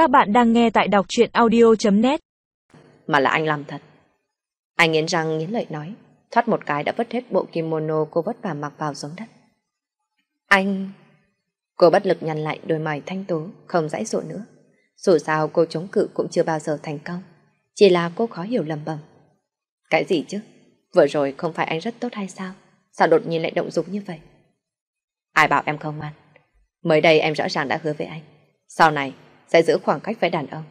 Các bạn đang nghe tại đọc truyện audio.net Mà là anh làm thật. Anh nghiến răng nghiến lợi nói, thoát một cái đã vứt hết bộ kimono cô vất vả mặc vào xuống đất. Anh... Cô bất lực nhăn lại đôi mày thanh tú, không dãy dụ nữa. Dù sao cô chống cự cũng chưa bao giờ thành công. Chỉ là cô khó hiểu lầm bầm. Cái gì chứ? Vừa rồi không phải anh rất tốt hay sao? Sao đột nhiên lại động dục như vậy? Ai bảo em không ngoan? Mới đây em rõ ràng đã hứa với anh. Sau này sẽ giữ khoảng cách với đàn ông.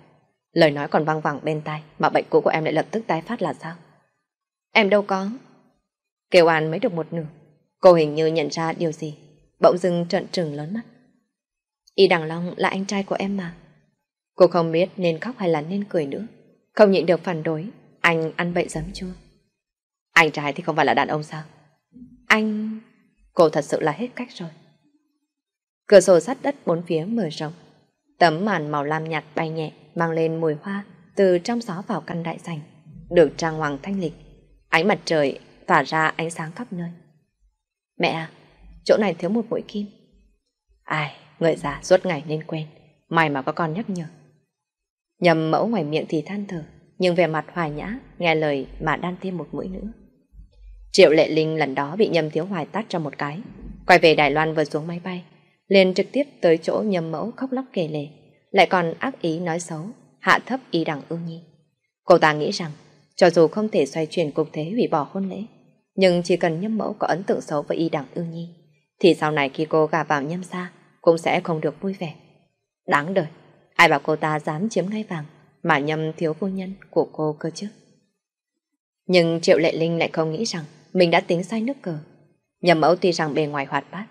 Lời nói còn văng vẳng bên tai, mà bệnh cũ của em lại lập tức tái phát là sao? Em đâu có. Kêu An mới được một nửa. Cô hình như nhận ra điều gì. Bỗng dưng trợn trừng lớn mắt. Y Đằng Long là anh trai của em mà. Cô không biết nên khóc hay là nên cười nữa. Không nhịn được phản đối. Anh ăn bậy giấm chua. Anh trai thì không phải là đàn ông sao? Anh... Cô thật sự là hết cách rồi. Cửa sổ sắt đất bốn phía mở rộng. Tấm màn màu lam nhạt bay nhẹ mang lên mùi hoa từ trong gió vào căn đại sảnh, được trang hoàng thanh lịch. Ánh mặt trời tỏa ra ánh sáng khắp nơi. Mẹ à, chỗ này thiếu một mũi kim. Ai, người già suốt ngày nên quên may mà có con nhắc nhở. Nhầm mẫu ngoài miệng thì than thở, nhưng về mặt hoài nhã, nghe lời mà đan thêm một mũi nữa. Triệu Lệ Linh lần đó bị Nhâm Thiếu Hoài tát cho một cái, quay về Đài Loan vừa xuống máy bay, liền trực tiếp tới chỗ Nhâm Mẫu khóc lóc kể lể, lại còn ác ý nói xấu, hạ thấp ý đẳng ưu nhi. Cô ta nghĩ rằng, cho dù không thể xoay chuyển cục thế hủy bỏ hôn lễ, nhưng chỉ cần Nhâm Mẫu có ấn tượng xấu với y đẳng ưu nhi, thì sau này khi cô gà vào Nhâm gia cũng sẽ không được vui vẻ. Đáng đời, ai bảo cô ta dám chiếm ngai vàng mà Nhâm thiếu phu nhân của cô cơ chứ. Nhưng Triệu Lệ Linh lại không nghĩ rằng mình đã tính sai nước cờ. Nhầm mẫu tuy rằng bề ngoài hoạt bát,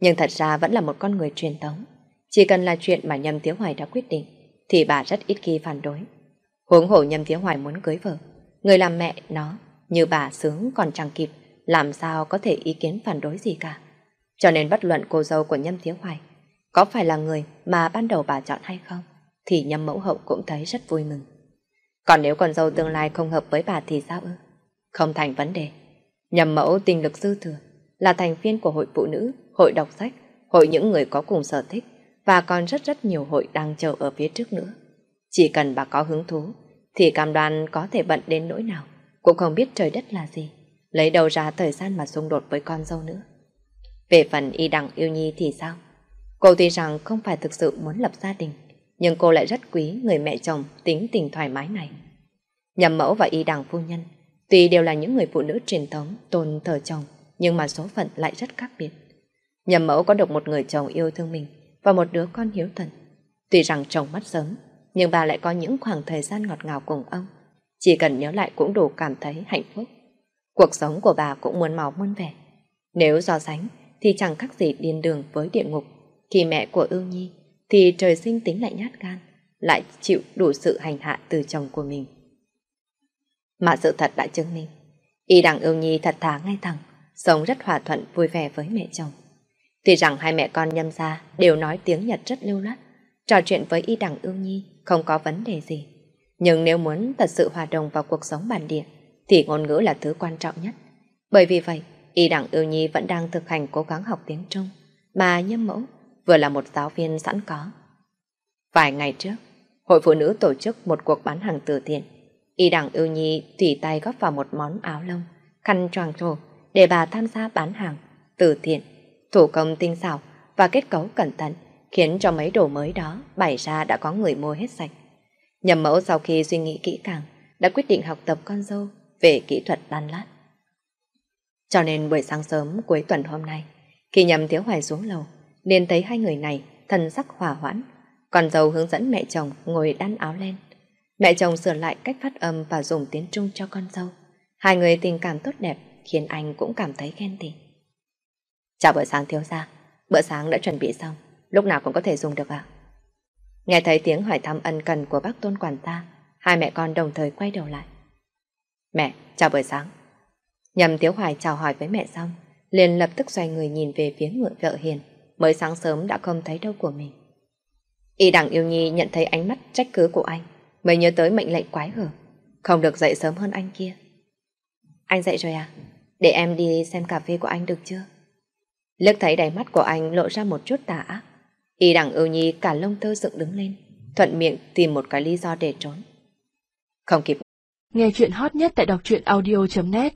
nhưng thật ra vẫn là một con người truyền thống. Chỉ cần là chuyện mà Nhâm Tiếu Hoài đã quyết định, thì bà rất ít khi phản đối. Huống hổ Nhâm Tiếu Hoài muốn cưới vợ, người làm mẹ nó, như bà sướng còn chẳng kịp, làm sao có thể ý kiến phản đối gì cả. Cho nên bất luận cô dâu của Nhâm Tiếu Hoài có phải là người mà ban đầu bà chọn hay không, thì Nhâm Mẫu Hậu cũng thấy rất vui mừng. Còn nếu con dâu tương lai không hợp với bà thì sao ư? Không thành vấn đề. nhâm mẫu tình lực dư thừa, là thành viên của hội phụ nữ, hội đọc sách, hội những người có cùng sở thích và còn rất rất nhiều hội đang chờ ở phía trước nữa. Chỉ cần bà có hứng thú thì cam đoan có thể bận đến nỗi nào, cũng không biết trời đất là gì, lấy đầu ra thời gian mà xung đột với con dâu nữa. Về phần y đằng yêu nhi thì sao? Cô tuy rằng không phải thực sự muốn lập gia đình, nhưng cô lại rất quý người mẹ chồng tính tình thoải mái này. Nhầm mẫu và y đằng phu nhân Tuy đều là những người phụ nữ truyền thống tôn thờ chồng, nhưng mà số phận lại rất khác biệt. Nhầm mẫu có được một người chồng yêu thương mình và một đứa con hiếu thuận. Tuy rằng chồng mất sớm, nhưng bà lại có những khoảng thời gian ngọt ngào cùng ông. Chỉ cần nhớ lại cũng đủ cảm thấy hạnh phúc. Cuộc sống của bà cũng muôn màu muôn vẻ. Nếu so sánh thì chẳng khác gì điên đường với địa ngục. Khi mẹ của ưu nhi thì trời sinh tính lại nhát gan, lại chịu đủ sự hành hạ từ chồng của mình. Mà sự thật đã chứng minh, y đằng ưu nhi thật thà ngay thẳng, sống rất hòa thuận vui vẻ với mẹ chồng. Tuy rằng hai mẹ con nhâm gia đều nói tiếng Nhật rất lưu loát, trò chuyện với y đẳng ưu nhi không có vấn đề gì. Nhưng nếu muốn thật sự hòa đồng vào cuộc sống bản địa, thì ngôn ngữ là thứ quan trọng nhất. Bởi vì vậy, y đẳng ưu nhi vẫn đang thực hành cố gắng học tiếng Trung, mà nhâm mẫu vừa là một giáo viên sẵn có. Vài ngày trước, Hội Phụ Nữ tổ chức một cuộc bán hàng từ thiện Y đẳng ưu nhi tùy tay góp vào một món áo lông, khăn choàng trổ để bà tham gia bán hàng, từ thiện, thủ công tinh xảo và kết cấu cẩn thận, khiến cho mấy đồ mới đó bày ra đã có người mua hết sạch. Nhầm mẫu sau khi suy nghĩ kỹ càng, đã quyết định học tập con dâu về kỹ thuật đan lát. Cho nên buổi sáng sớm cuối tuần hôm nay, khi nhầm thiếu hoài xuống lầu, liền thấy hai người này thần sắc hòa hoãn, con dâu hướng dẫn mẹ chồng ngồi đan áo lên. Mẹ chồng sửa lại cách phát âm và dùng tiếng Trung cho con dâu. Hai người tình cảm tốt đẹp khiến anh cũng cảm thấy ghen tị. Chào bữa sáng thiếu gia, bữa sáng đã chuẩn bị xong, lúc nào cũng có thể dùng được ạ. Nghe thấy tiếng hỏi thăm ân cần của bác tôn quản gia, hai mẹ con đồng thời quay đầu lại. Mẹ, chào buổi sáng. Nhầm Tiếu Hoài chào hỏi với mẹ xong, liền lập tức xoay người nhìn về phía ngựa vợ hiền, mới sáng sớm đã không thấy đâu của mình. Y đẳng yêu nhi nhận thấy ánh mắt trách cứ của anh, mới nhớ tới mệnh lệnh quái gở. Không được dậy sớm hơn anh kia. Anh dậy rồi à? Để em đi xem cà phê của anh được chưa? Liếc thấy đáy mắt của anh lộ ra một chút tà ác. Y đẳng ưu nhi cả lông tơ dựng đứng lên, thuận miệng tìm một cái lý do để trốn. Không kịp. Nghe chuyện hot nhất tại đọc truyện audio.net